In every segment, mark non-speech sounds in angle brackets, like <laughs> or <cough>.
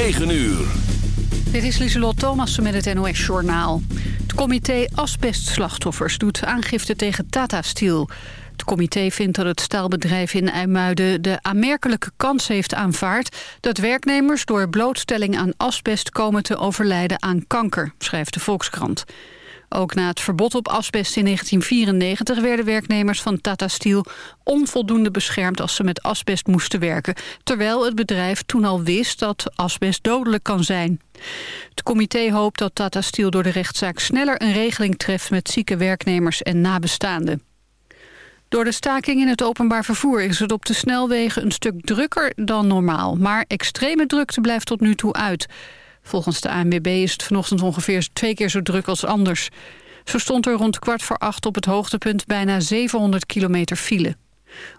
9 uur. Dit is Lieselot Thomassen met het NOS-journaal. Het comité Asbestslachtoffers doet aangifte tegen Tata Steel. Het comité vindt dat het staalbedrijf in IJmuiden de aanmerkelijke kans heeft aanvaard... dat werknemers door blootstelling aan asbest komen te overlijden aan kanker, schrijft de Volkskrant. Ook na het verbod op asbest in 1994 werden werknemers van Tata Steel onvoldoende beschermd als ze met asbest moesten werken, terwijl het bedrijf toen al wist dat asbest dodelijk kan zijn. Het comité hoopt dat Tata Steel door de rechtszaak sneller een regeling treft met zieke werknemers en nabestaanden. Door de staking in het openbaar vervoer is het op de snelwegen een stuk drukker dan normaal. Maar extreme drukte blijft tot nu toe uit. Volgens de ANWB is het vanochtend ongeveer twee keer zo druk als anders. Zo stond er rond kwart voor acht op het hoogtepunt bijna 700 kilometer file.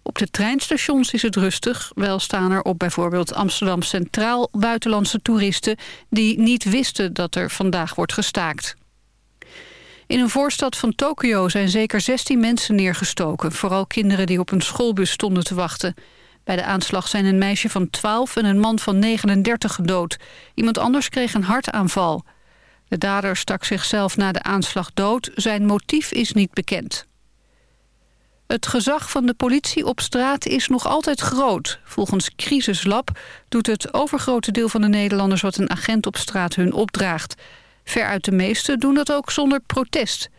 Op de treinstations is het rustig. Wel staan er op bijvoorbeeld Amsterdam Centraal buitenlandse toeristen... die niet wisten dat er vandaag wordt gestaakt. In een voorstad van Tokio zijn zeker 16 mensen neergestoken. Vooral kinderen die op een schoolbus stonden te wachten. Bij de aanslag zijn een meisje van 12 en een man van 39 gedood. Iemand anders kreeg een hartaanval. De dader stak zichzelf na de aanslag dood. Zijn motief is niet bekend. Het gezag van de politie op straat is nog altijd groot. Volgens Crisislab doet het overgrote deel van de Nederlanders... wat een agent op straat hun opdraagt. Veruit de meeste doen dat ook zonder protest...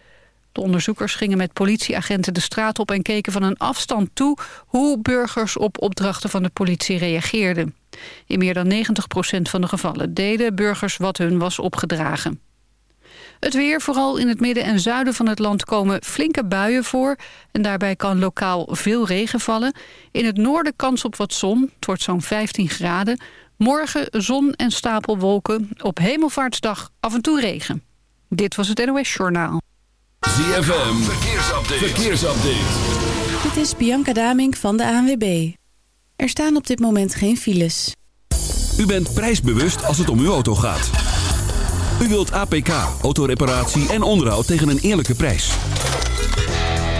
De onderzoekers gingen met politieagenten de straat op en keken van een afstand toe hoe burgers op opdrachten van de politie reageerden. In meer dan 90% van de gevallen deden burgers wat hun was opgedragen. Het weer, vooral in het midden en zuiden van het land komen flinke buien voor. En daarbij kan lokaal veel regen vallen. In het noorden kans op wat zon, het wordt zo'n 15 graden. Morgen zon en stapelwolken, op hemelvaartsdag af en toe regen. Dit was het NOS Journaal. ZFM, verkeersupdate. verkeersupdate. Dit is Bianca Damink van de ANWB. Er staan op dit moment geen files. U bent prijsbewust als het om uw auto gaat. U wilt APK, autoreparatie en onderhoud tegen een eerlijke prijs.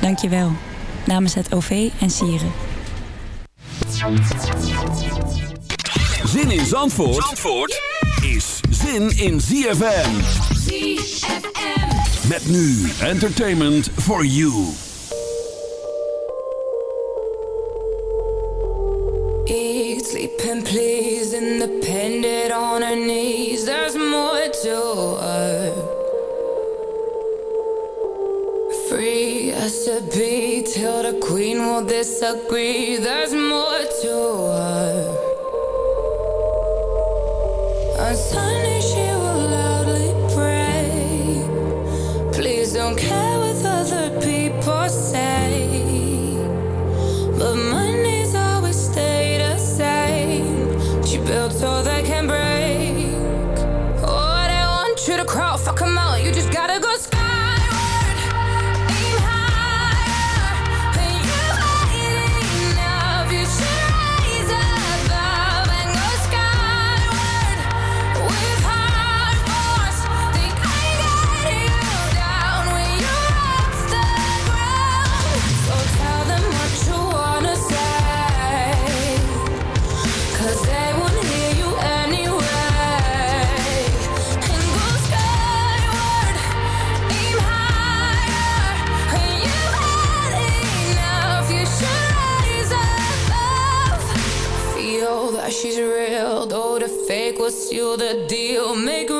Dank je wel. Namens het OV en Sieren. Zin in Zandvoort, Zandvoort is zin in ZFM. ZFM. Met nu entertainment for you. Eat, sleep and please, independent on her knees. There's more to her. recipe till the queen will disagree. There's more to her. On Sunday she will loudly pray. Please don't care what other people say. But money's always stayed the same. She built all that. you the deal. Maker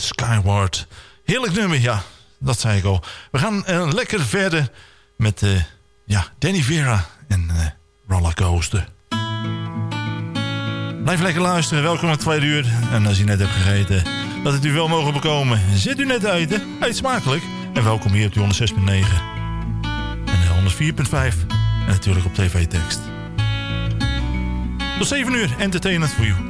Skyward. Heerlijk nummer, ja. Dat zei ik al. We gaan eh, lekker verder met eh, ja, Danny Vera en eh Rollercoaster. Blijf lekker luisteren. Welkom in het tweede uur. En als u net hebt gegeten, dat het u wel mogen bekomen. Zit u net te eten? Eet smakelijk. En welkom hier op die 106.9. En eh, 104.5. En natuurlijk op tv-tekst. Tot 7 uur. Entertainment voor u.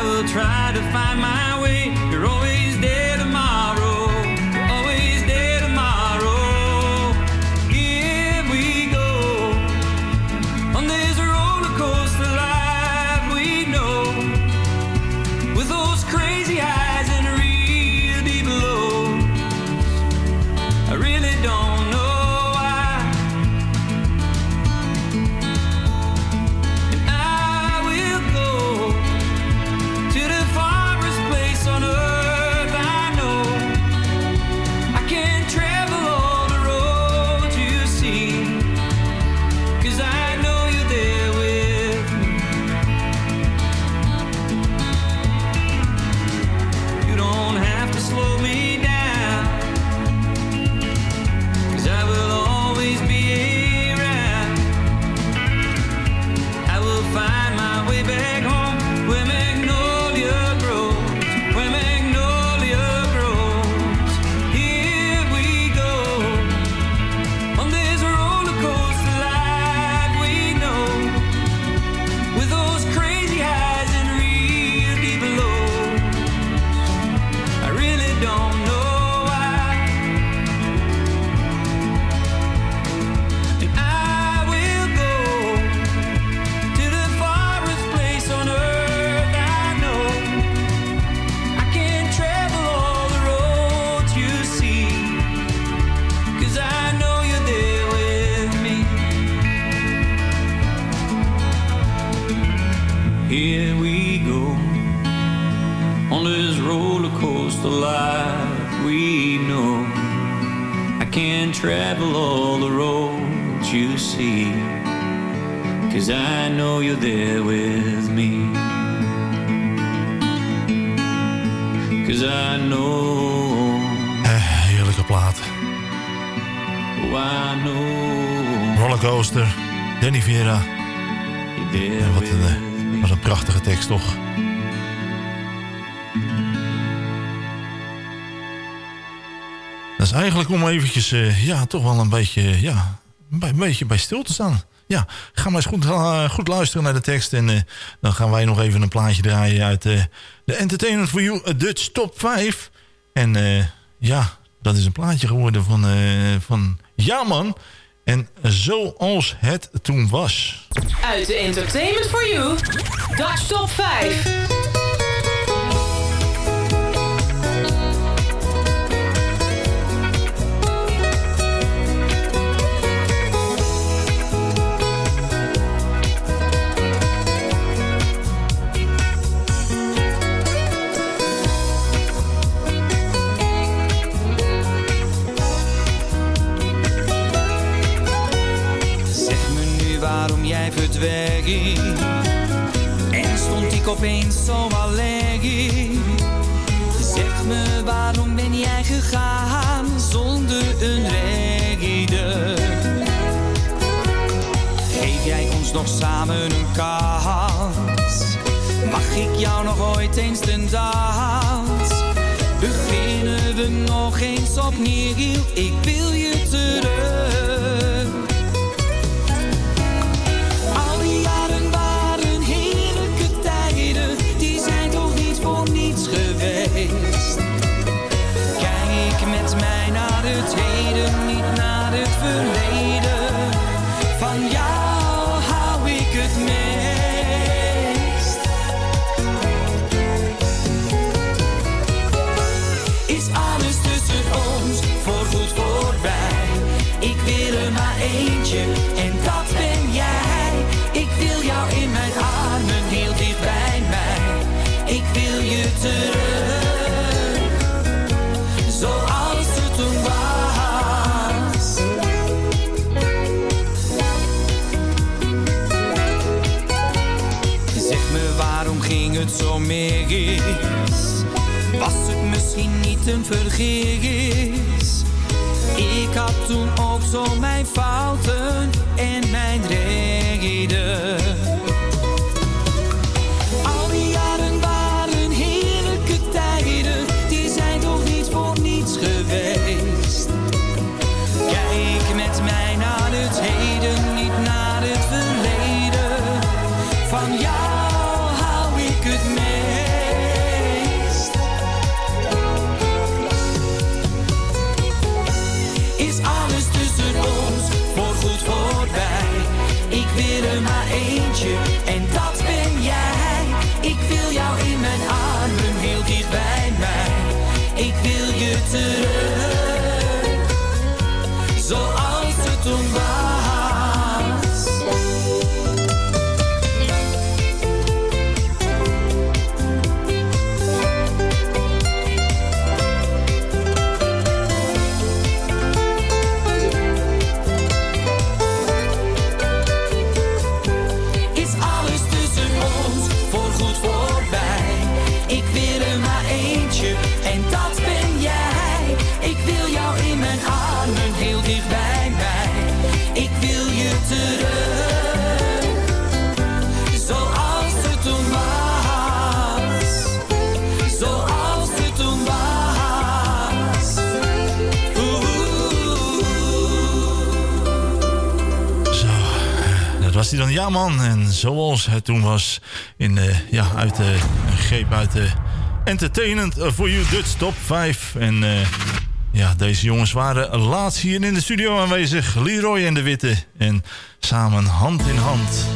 I will try to find my way. You're always there om eventjes, eh, ja, toch wel een beetje, ja, bij, een beetje bij stil te staan. Ja, ga maar eens goed, eh, goed luisteren naar de tekst. En eh, dan gaan wij nog even een plaatje draaien uit de Entertainment for You Dutch Top 5. En ja, dat is een plaatje geworden van, van Ja Man. En zoals het toen was. Uit de Entertainment for You Dutch Top 5. die dan, ja man. En zoals het toen was, in, de, ja, uit de, een greep uit de Entertainment for You Dutch Top 5. En ja, deze jongens waren laatst hier in de studio aanwezig. Leroy en de Witte. En samen hand in hand.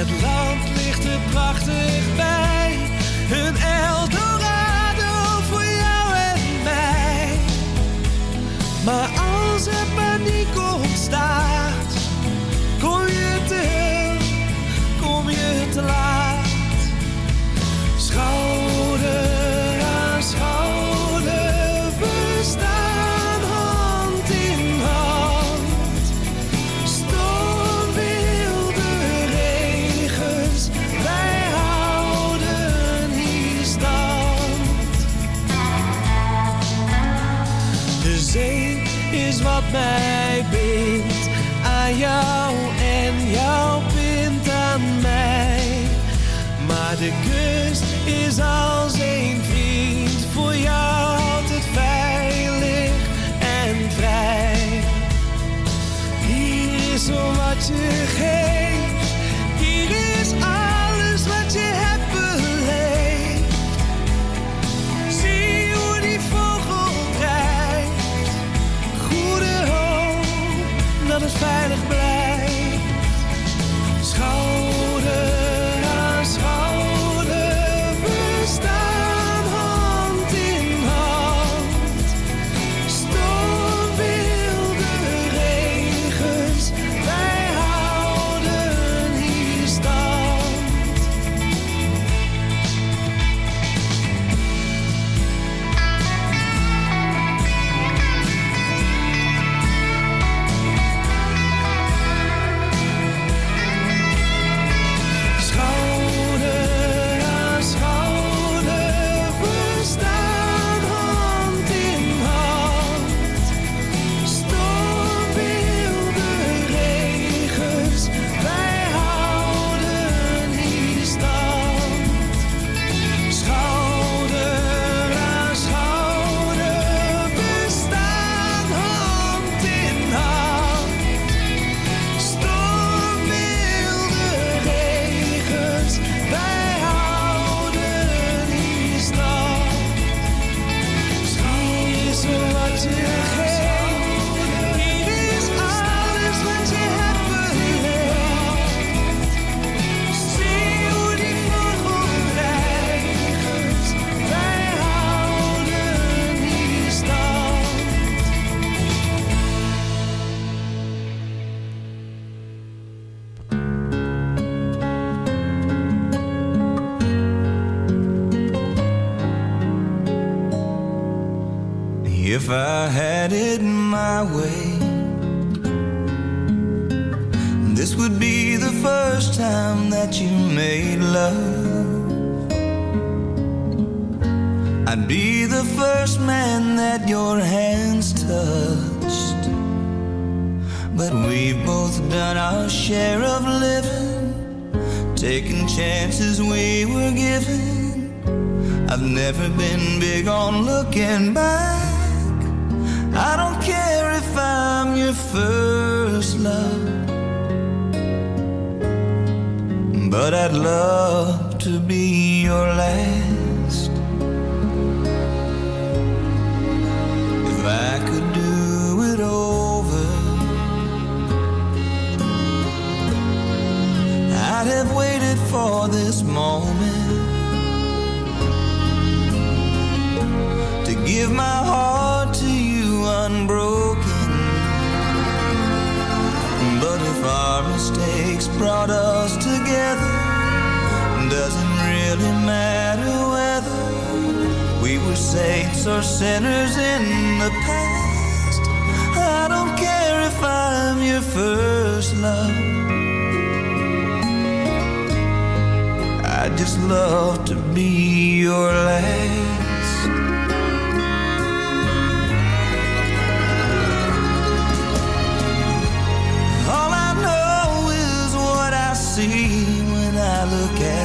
Het land ligt er prachtig bij. but I'd love to be your last. If I could do it over, I'd have waited for this moment to give my heart. our mistakes brought us together. Doesn't really matter whether we were saints or sinners in the past. I don't care if I'm your first love. I just love to be your last.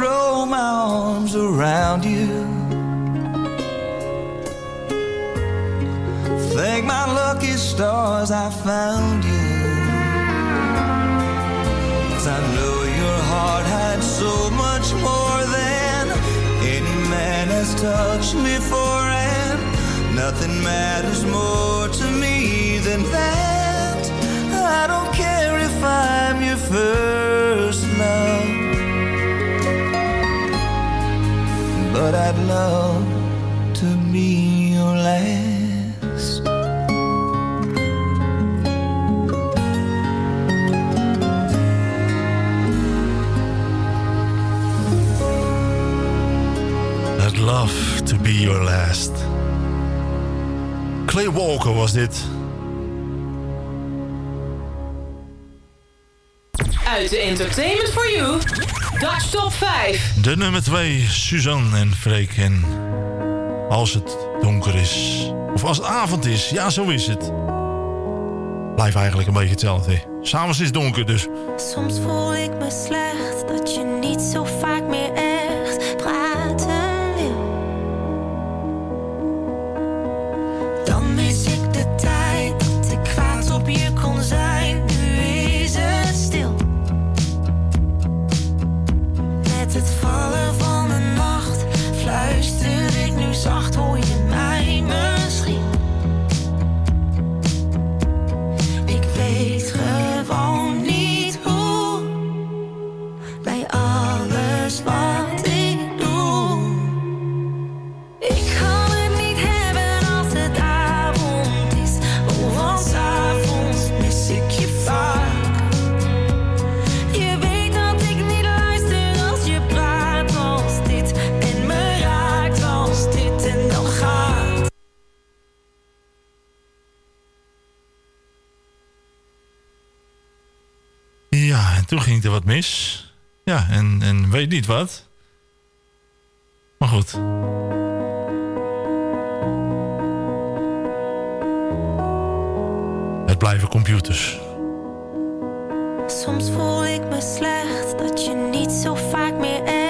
throw my arms around you. Thank my lucky stars I found you. Cause I know your heart had so much more than any man has touched me before, and nothing matters more to me than that. I don't care if I'm your first I'd love to be your last. I'd love to be your last. Clay Walker was dit. Uit de Entertainment for You, Dutch Top 5. De nummer 2, Suzanne en Freek. En als het donker is, of als het avond is, ja zo is het. Blijft eigenlijk een beetje hetzelfde. S'avonds is het donker dus. Soms voel ik me slecht dat je niet zo vaak meer toen ging er wat mis. Ja, en, en weet niet wat. Maar goed. Het blijven computers. Soms voel ik me slecht dat je niet zo vaak meer echt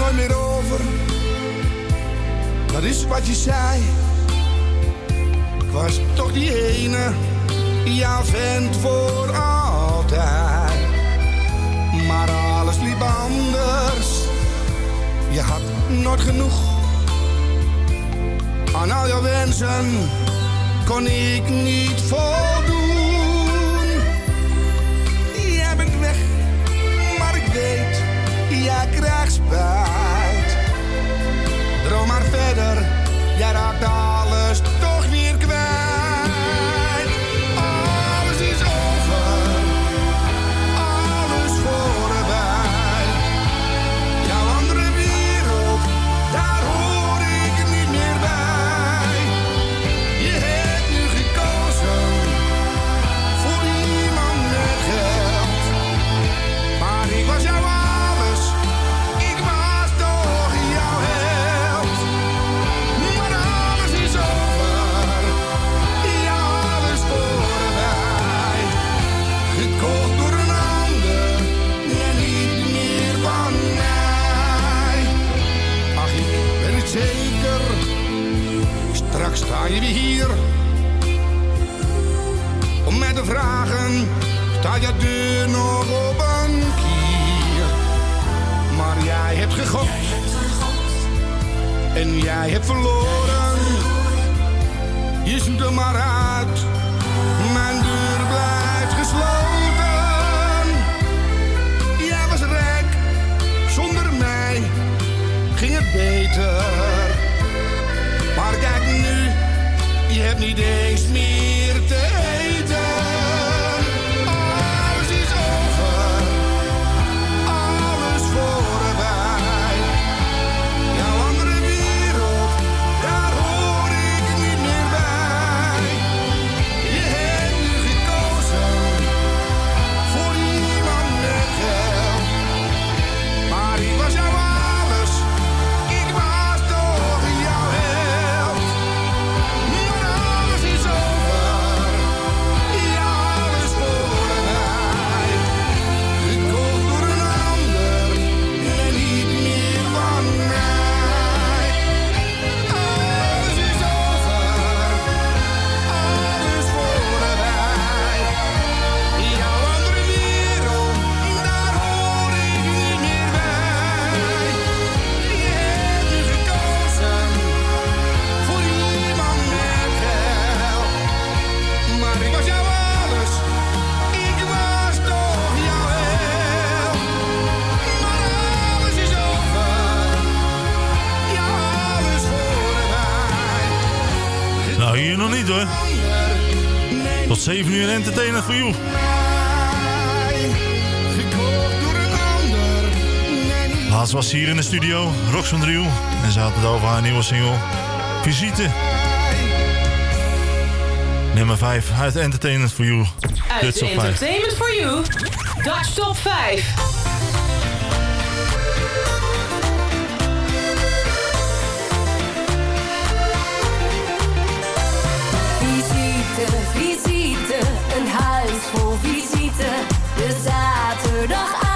nooit meer over. Dat is wat je zei. Ik was toch die ene, jouw vent voor altijd. Maar alles liep anders. Je had nooit genoeg. Aan al jouw wensen kon ik niet voldoen. Jij krijgt spijt. Droom maar verder, jij raakt alles toch staat je deur nog op een kier? Maar jij hebt gegokt, en jij hebt verloren. Je zoekt er maar uit, mijn deur blijft gesloten. Jij was rijk, zonder mij ging het beter. Maar kijk nu, je hebt niet eens meer Tot 7 uur entertainment voor jou. Laatst was ze hier in de studio, Rox van Driel. En ze had het over haar nieuwe single, Visite. Nummer 5 uit Entertainment for You. Uit Dutch op 5. Entertainment for You. Dutch Top 5. Visite, visite, een huis vol visite. De zaterdagavond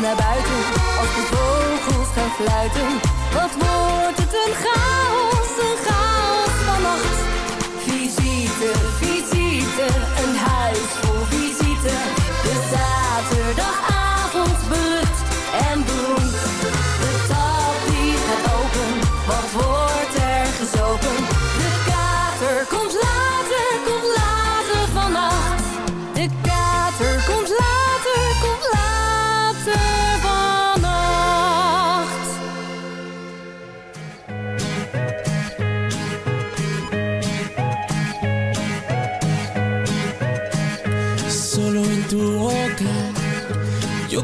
naar buiten als de vogels gaan fluiten. Wat wordt het een chaos, een chaos van nacht. Visite, visite.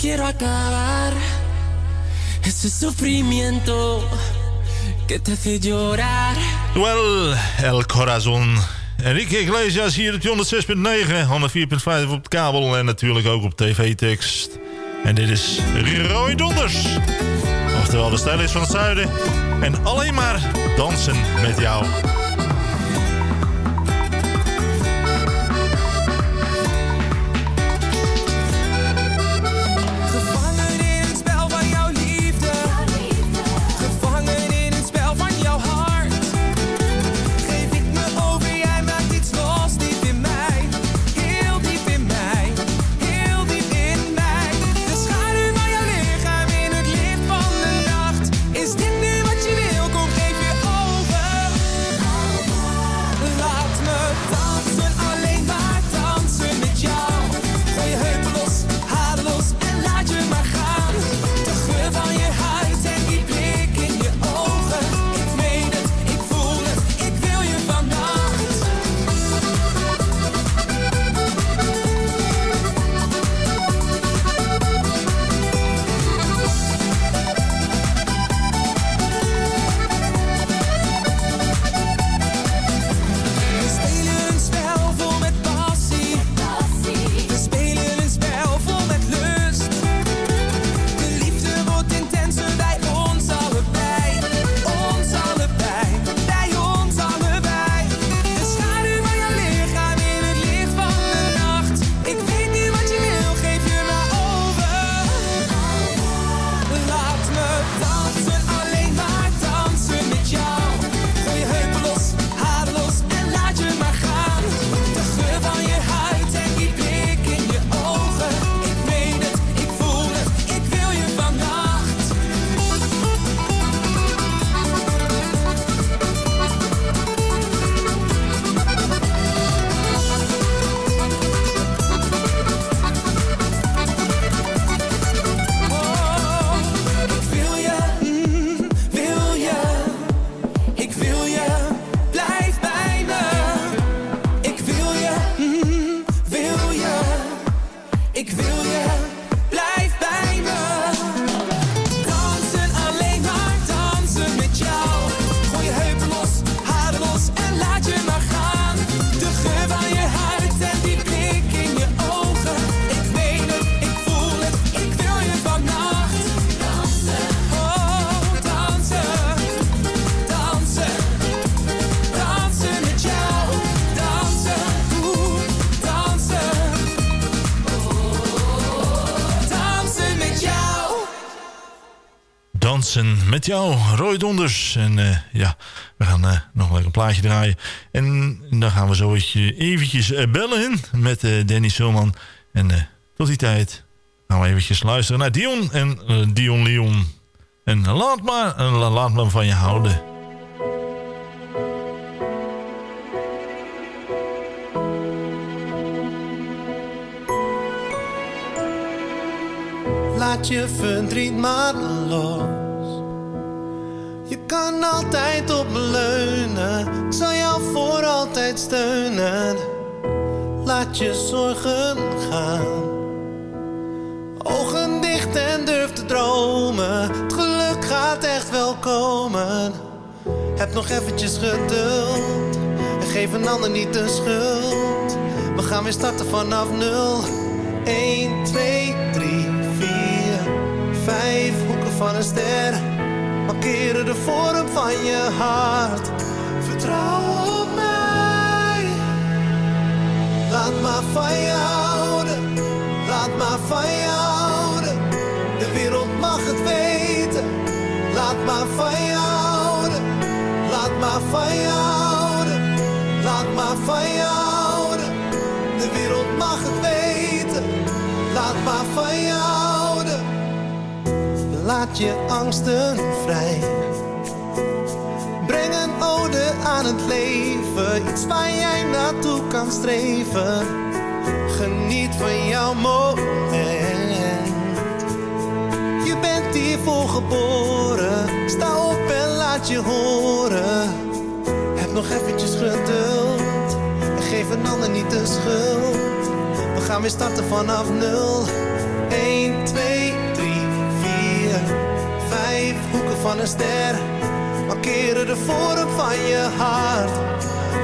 Quiero acabar ese sufrimiento que te hace llorar. Well, El Corazon. Enrique Iglesias hier op 106.9, 104.5 op de kabel en natuurlijk ook op tv-tekst. En dit is Roy Donders. Oftewel de stijl is van het zuiden. En alleen maar dansen met jou. Met jou, Roy Donders. En eh, ja, we gaan eh, nog een lekker plaatje draaien. En dan gaan we zo eventjes eh, bellen met eh, Danny Sulman. En tot die tijd gaan we eventjes luisteren naar Dion en Dion Leon. En laat maar, laat maar van je houden. Laat je verdriet maar los. Kan altijd op me leunen. Ik zal jou voor altijd steunen. Laat je zorgen gaan. Ogen dicht en durf te dromen. Het geluk gaat echt wel komen. Heb nog eventjes geduld. En geef een ander niet de schuld. We gaan weer starten vanaf nul. 1, 2, 3, 4, 5 hoeken van een ster. Markeren de vorm van je hart. Vertrouw op mij. Laat maar van je houden. Laat maar van je houden. De wereld mag het weten. Laat maar van je houden. Laat maar van je houden. Laat maar van je houden. De wereld mag het weten. Laat maar van je houden. Laat je angsten vrij. Breng een ode aan het leven. Iets waar jij naartoe kan streven. Geniet van jouw moment. Je bent hiervoor geboren. Sta op en laat je horen. Heb nog eventjes geduld. En geef een ander niet de schuld. We gaan weer starten vanaf nul. Van een ster. Markeren de vorm van je hart.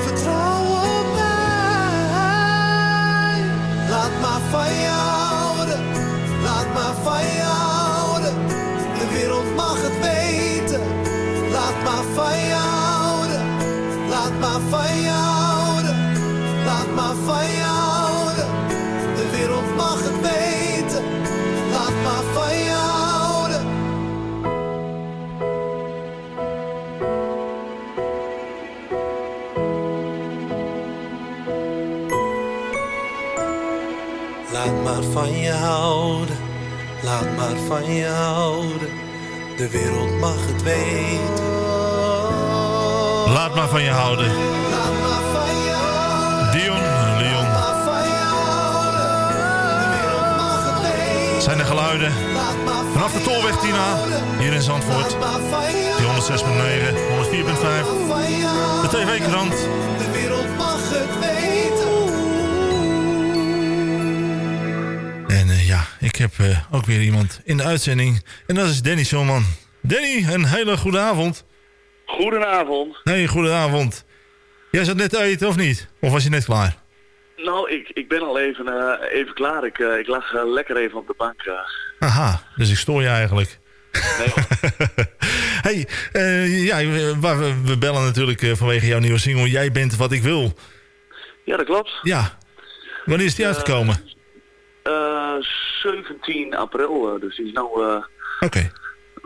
Vertrouw op mij. Laat maar van je houden. Laat maar van je houden. De wereld mag het weten. Laat maar van je houden. Laat maar van je houden. Laat maar van. Laat maar van je houden. Laat maar van je houden. De wereld mag het weten. Laat maar van je houden. Dion, Leon. Zijn de geluiden vanaf de Tolweg Tina, hier in Zandvoort. Die 106.9, 104.5. De TV-krant. Ik heb eh, ook weer iemand in de uitzending. En dat is Danny Solman. Danny, een hele goede avond. Goedenavond. Nee, goedenavond. Jij zat net te eten, of niet? Of was je net klaar? Nou, ik, ik ben al even, eh, even klaar. Ik, eh, ik lag lekker even op de bank. Aha, dus ik stoor je eigenlijk. Nee, <laughs> hey, ja, we, we, bellen natuurlijk vanwege jouw nieuwe single. Jij bent wat ik wil. ja, dat klopt. Ja. Wanneer is die uitgekomen? Eh, 17 april, eh, dus die is nou eh, Oké.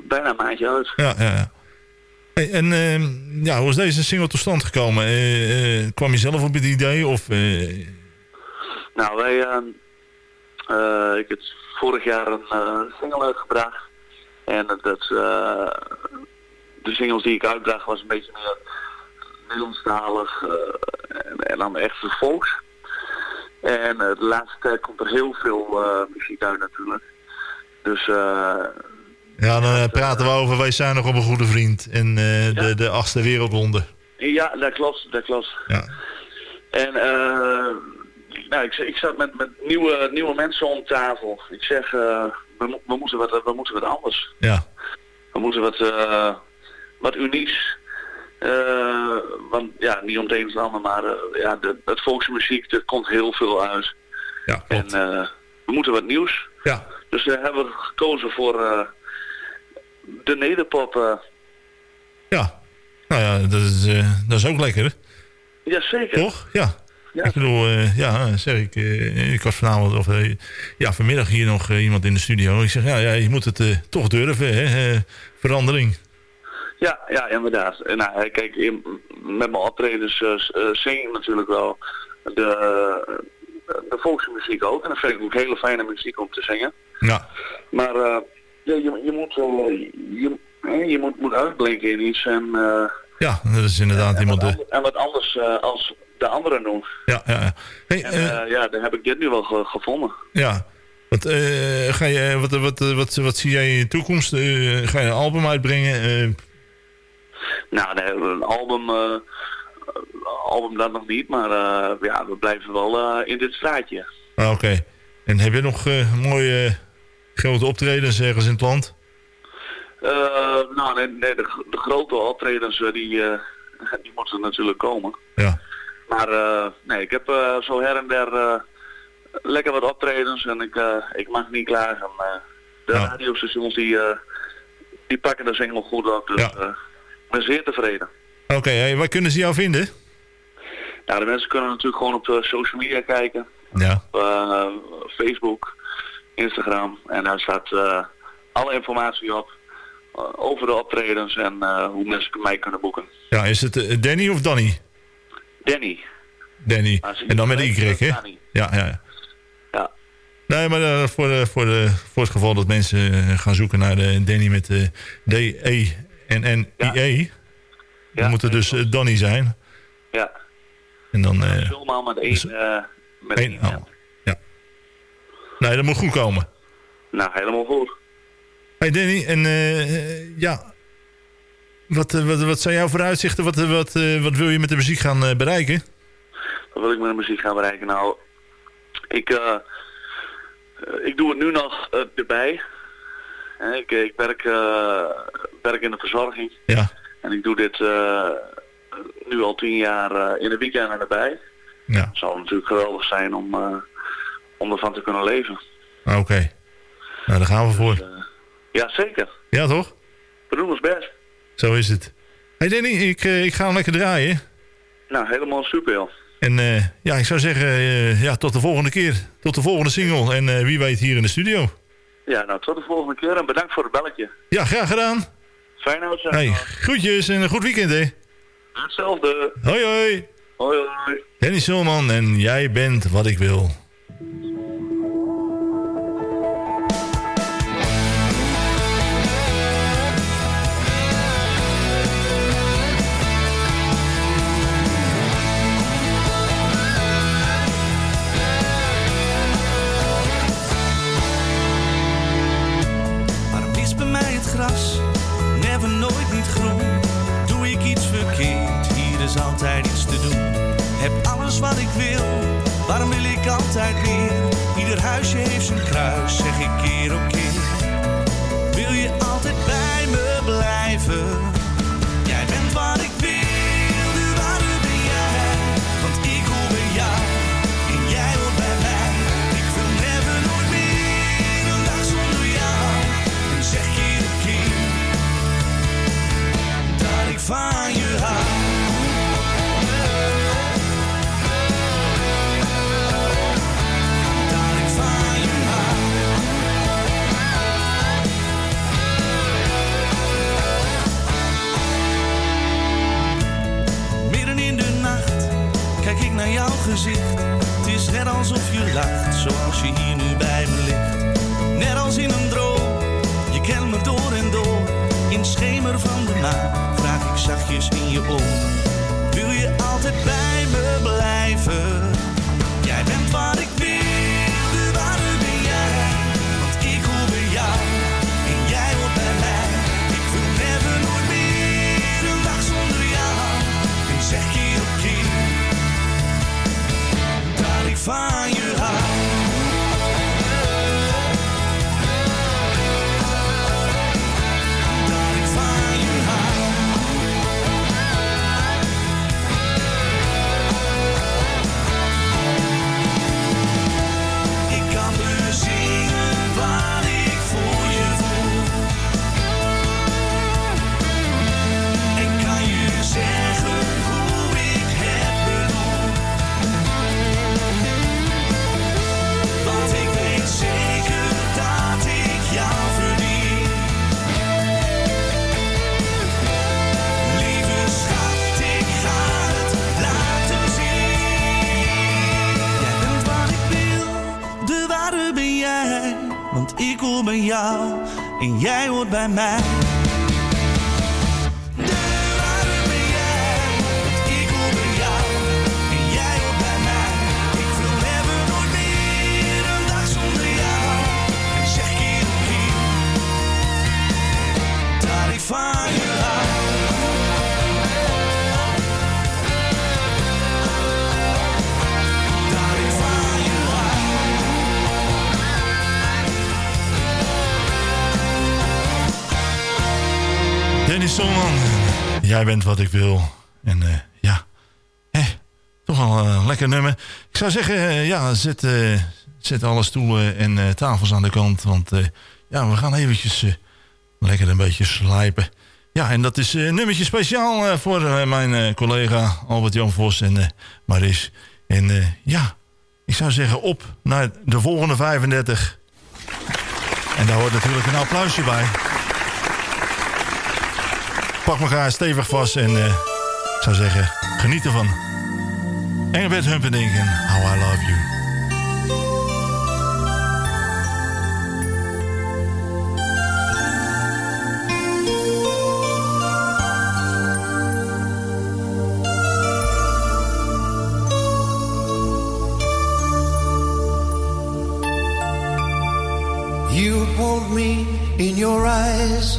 bijna een maandje uit. Ja, ja, ja. Hey, en ehm, ja, hoe is deze single tot stand gekomen? Eh, eh, kwam je zelf op het idee? Of, eh, Nou, wij, eh, eh, ik heb vorig jaar een eh, single uitgebracht. En dat, eh, de singles die ik uitbracht was een beetje meer Nederlandstalig eh, en, en dan echt volks. En eh, de laatste tijd komt er heel veel eh, muziek uit natuurlijk. Dus eh, ja, dan praten we over Wij zijn nog op een goede vriend. En eh, de, de achtste wereldronde. ja, dat klopt, dat klopt. Ja. En eh, nou, ik, ik zat met, met nieuwe, nieuwe mensen om tafel. Ik zeg, we, we, moeten wat, we moeten wat anders. Ja. We moeten wat, eh, wat unieks. Eh, want ja, niet om het een of het ander, maar eh, ja, de, het volksmuziek, er komt heel veel uit. Ja, en eh, we moeten wat nieuws. Ja. Dus daar hebben we gekozen voor de nederpop. Ja. Nou ja, dat is, dat is ook lekker. Jazeker. Toch? Ja. Ik bedoel, ja, zeg ik, ik was vanavond, of ja, vanmiddag hier nog iemand in de studio. Ik zeg, ja, ja je moet het toch durven, hè, verandering. Ja, ja, inderdaad. En, nou, kijk, in- met mijn optredens eh, eh, zing ik natuurlijk wel de, de volksmuziek ook. En dat vind ik ook hele fijne muziek om te zingen. Ja. Maar eh, ja, je, je moet, eh, je, je moet, moet uitblinken in iets en, Ja, dat is inderdaad en, iemand... wat, ander- en wat anders als de anderen doen. ja, ja, ja. Hey, En ja, daar heb ik dit nu wel ge- gevonden. ja. Wat, eh, ga je, wat, wat, wat, wat, wat zie jij in de toekomst? Ga je een album uitbrengen? Nou, een album, eh, album dat nog niet, maar eh, ja, we blijven wel eh, in dit straatje. ah, Oké. En heb je nog eh, mooie eh, grote optredens ergens in het land? Eh, nou, nee, nee de, de grote optredens eh, die, eh, <laughs> die moeten natuurlijk komen. Ja. Maar eh, nee, ik heb eh, zo her en der eh, lekker wat optredens en ik, eh, ik mag niet klagen. Eh, de radiostations die, eh, die pakken de single goed op, dus eh, ik ben zeer tevreden. Oké, hey, waar kunnen ze jou vinden? Nou, de mensen kunnen natuurlijk gewoon op de social media kijken. Ja. Op eh, Facebook, Instagram. En daar staat eh, alle informatie op. eh, over de optredens en eh, hoe mensen mij kunnen boeken. Ja, is het eh, Danny of Danny? Danny. Danny. Ze- En dan met Y, hè? Ja, ja. ja. Ja. Nee, maar eh, voor, de, voor, de, voor het geval dat mensen eh, gaan zoeken naar de Danny met de D-E-N-N-I-E... dan moet het dus eh, Danny zijn. Ja. En dan... eh, Zulmaal met één... dus- eh, met één- één oh, ja. Nee, dat moet goed komen. Nou, helemaal goed. Hey Danny, en eh, eh, ja... Wat, eh, wat, wat zijn jouw vooruitzichten? Wat, eh, wat, eh, wat wil je met de muziek gaan eh, bereiken? Wat wil ik met de muziek gaan bereiken? Nou, ik, eh, eh, ik doe het nu nog eh, erbij. Ik, ik werk, eh, werk in de verzorging. Ja. En ik doe dit eh, nu al tien jaar eh, in de weekenden erbij. Ja. Het zou natuurlijk geweldig zijn om, om ervan te kunnen leven. Ah, Oké. Nou, daar gaan we voor. Ja, zeker. Ja, toch? We doen ons best. Zo is het. Hey Danny, ik, ik ga hem lekker draaien. Nou, helemaal super joh. En ja, ik zou zeggen, ja, tot de volgende keer. Tot de volgende single. En wie weet hier in de studio. Ja, nou tot de volgende keer en bedankt voor het belletje. Ja, graag gedaan. Fijne uitzending. Hey, groetjes en een goed weekend, hè. Hetzelfde. Hoi, hoi. Hoi, hoi. Danny Sulman en jij bent wat ik wil. Kruis, zeg ik keer op keer. Wil je altijd bij me blijven? Want ik hoor bij jou en jij hoort bij mij. Jij bent wat ik wil. En eh, ja, toch wel een lekker nummer. Ik zou zeggen, eh, ja, zet, eh, zet alle stoelen en eh, tafels aan de kant. Want eh, ja, we gaan eventjes eh, lekker een beetje slijpen. Ja, en dat is eh, een nummertje speciaal eh, voor eh, mijn eh, collega Albert-Jan Vos en eh, Maris. En eh, ja, ik zou zeggen op naar de volgende 35. En daar hoort natuurlijk een applausje bij. Pak elkaar stevig vast en ik zou zeggen, geniet ervan. Engelbert Humperdinck en How I Love You. You hold me in your eyes,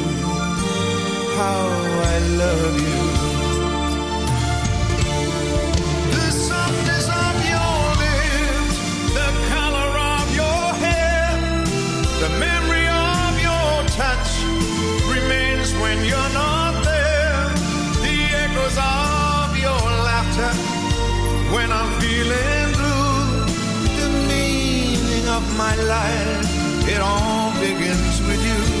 my life, it all begins with you.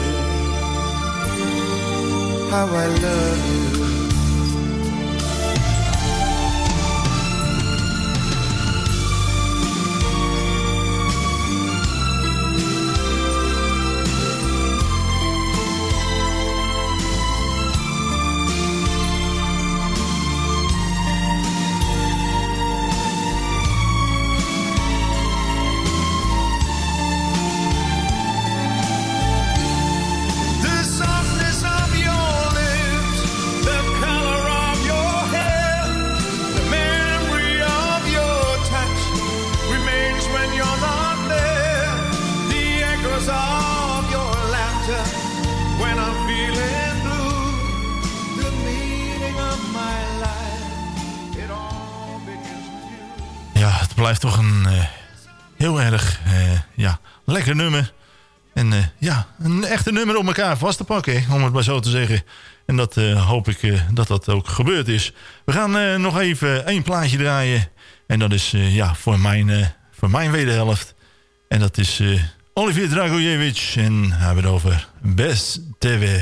how I love you. Nummer. En eh, ja, een echte nummer om elkaar vast te pakken, om het maar zo te zeggen. En dat eh, hoop ik eh, dat dat ook gebeurd is. We gaan nog even één plaatje draaien. En dat is ja, voor, mijn, voor mijn wederhelft. En dat is Olivier Dragojevic. En hebben het over Best TV.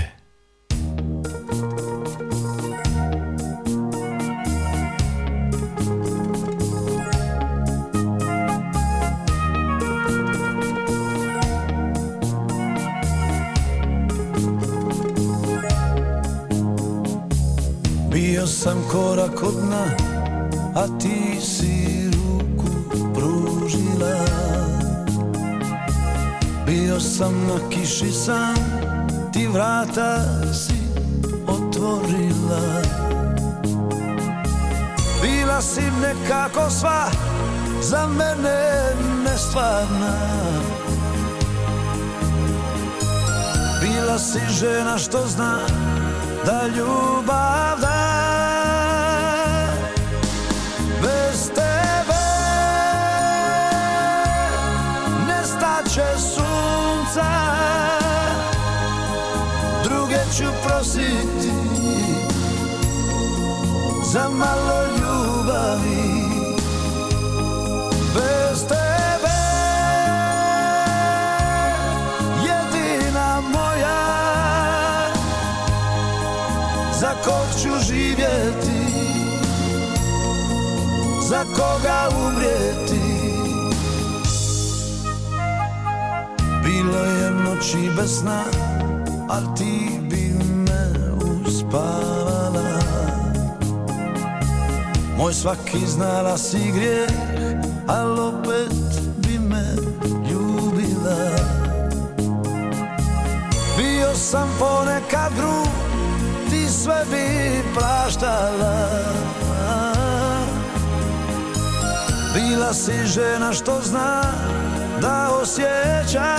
Sam korak od dna, a ti si ruku pružila. Bio sam na kiši sam, ti vrata si otvorila. Bila si nekako sva, za mene nestvarna. Bila si žena što zna da ljubav ću prositi za malo ljubavi Bez tebe. Jedina moja za kog ću živjeti za koga umrijeti. Bilo je noći bez sna al ti uspavala moj svaki znala si grijeh al opet bi me ljubila. Bio sam ponekad grub ti sve bi praštala. Bila si žena što zna da osjeća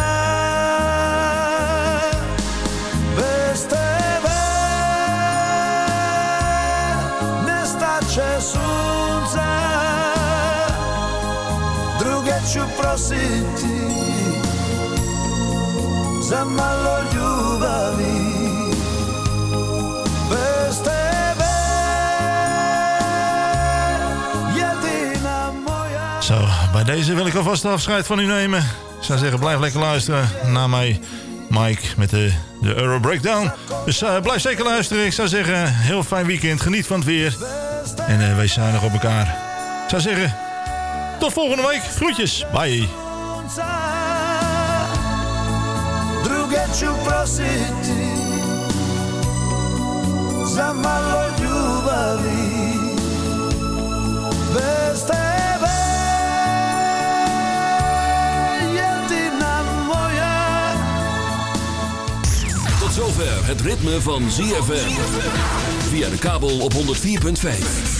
prositi za Zo, bij deze wil ik alvast afscheid van u nemen. Ik zou zeggen, blijf lekker luisteren naar mij, Mike, met de, de Euro Breakdown. Dus eh, blijf zeker luisteren. Ik zou zeggen, heel fijn weekend. Geniet van het weer. En eh, wees zuinig op elkaar. Ik zou zeggen, tot volgende week. Groetjes. Bye. druge ću prositi za malo ljubavi bez tebe jedina moja Tot zover het ritme van ZFM. Via de kabel op 104.5.